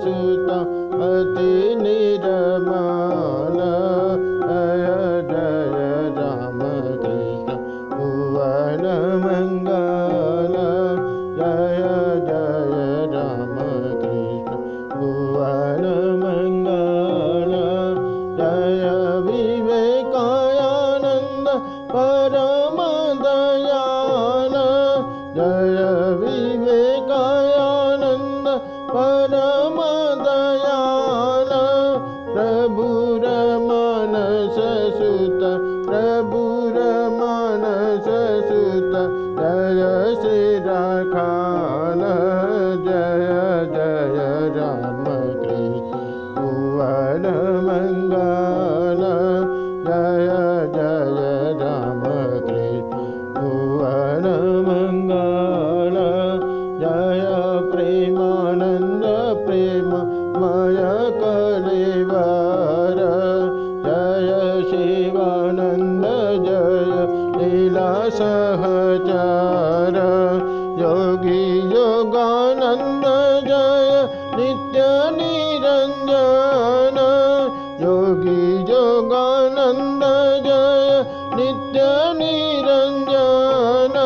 अति निरमान। जय जय राम कृष्ण पवन मङ्ग जय राम कृष्ण मङ्गल जय विवेकायानन्द परम दयान जय जय नित्य निरञ्जन योगी योगानन्द जय। नित्य निरञ्जन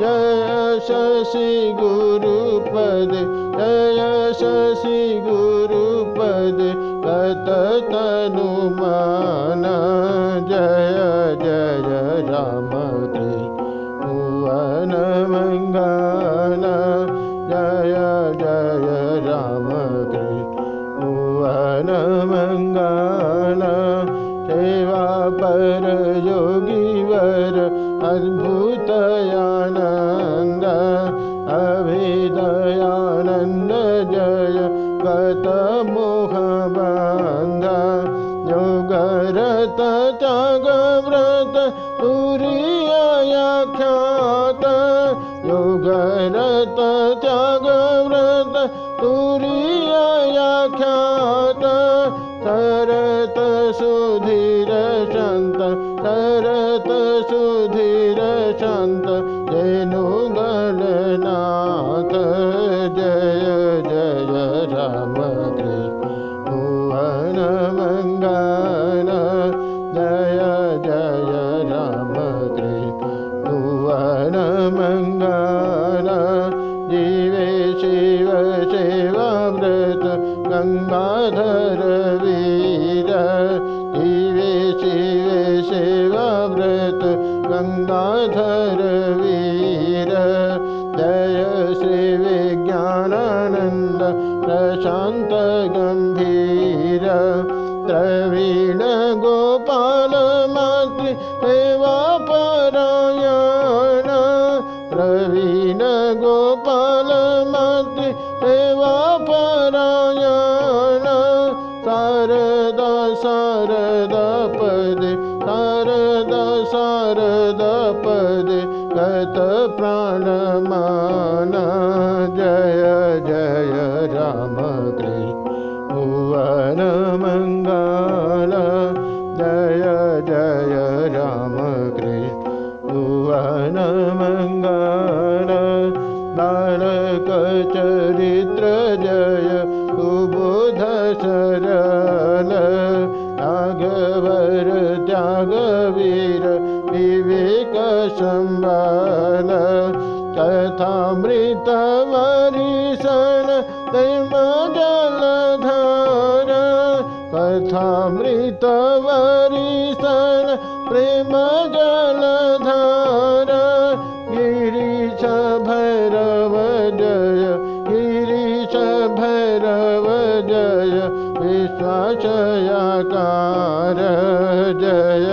जय शशि गुरुपद जय शशि गुरुपद। गत तनुमान जय जय राम भुवन मङ्गल अद्भुतयानन्द अभिदयानन्द जय त्यागव्रत तुरीयाख्यात योगरत त्यागव्रत तुरीयाख्यात सरत सुधीर सुधीर शान्त धेनुगणनाथ जय जय राम भुवन जय राम भुवन मङ्गल जीवे शिव सेवाव्रत गङ्गाधर वीर गङ्गाधर वीर जय श्री विज्ञानानन्द प्रशान्त गम्भीर प्रवीण गोपाल मातृ सेवा परायण। प्रवीण गोपाल मातृ सेवा परायण। शारदा शारदा पद शारदा शारदा पद गत प्राणमान जय जय राम भुवन मङ्गल जय जय राम कृष्ण। भुवन मङ्गल बालक चरित्र जय। सुबोध सरल राघवर त्यागवीर शम्बल कथामृतवरिशन प्रेमजलधार कथामृतवरिशन प्रेमजलधार गिरीश भैरव जय गिरीश भैरव जय विश्वासयाकार जय।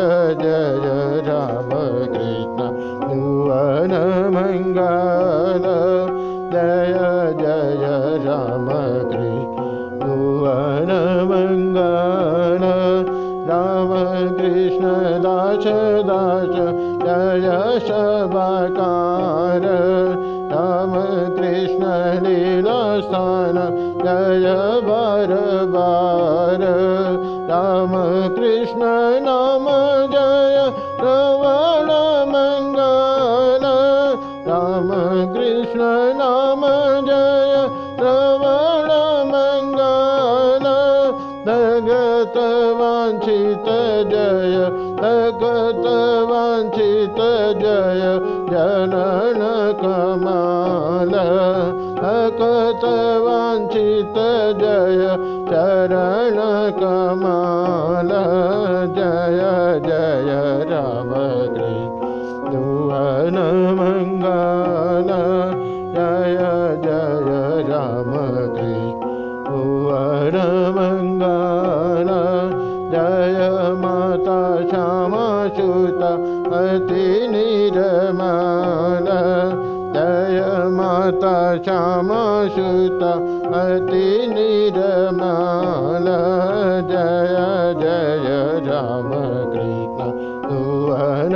भुवन मङ्गल जय जय राम कृष्ण भुवन मङ्गल राम कृष्ण दास दास जय शबाकार। राम कृष्ण लीलास्थान जय बार राम कृष्ण नाम जय भगत वाञ्छित जय वाञ्छित जय जनन कमाल। भगत वाञ्छित जय चरण कमाल। जय जय राम कृष्ण। मङ्गल जय जय राम भुवन मङ्गल माता श्यामा सुता अति निरमाल। जय जय राम कृष्ण सुवन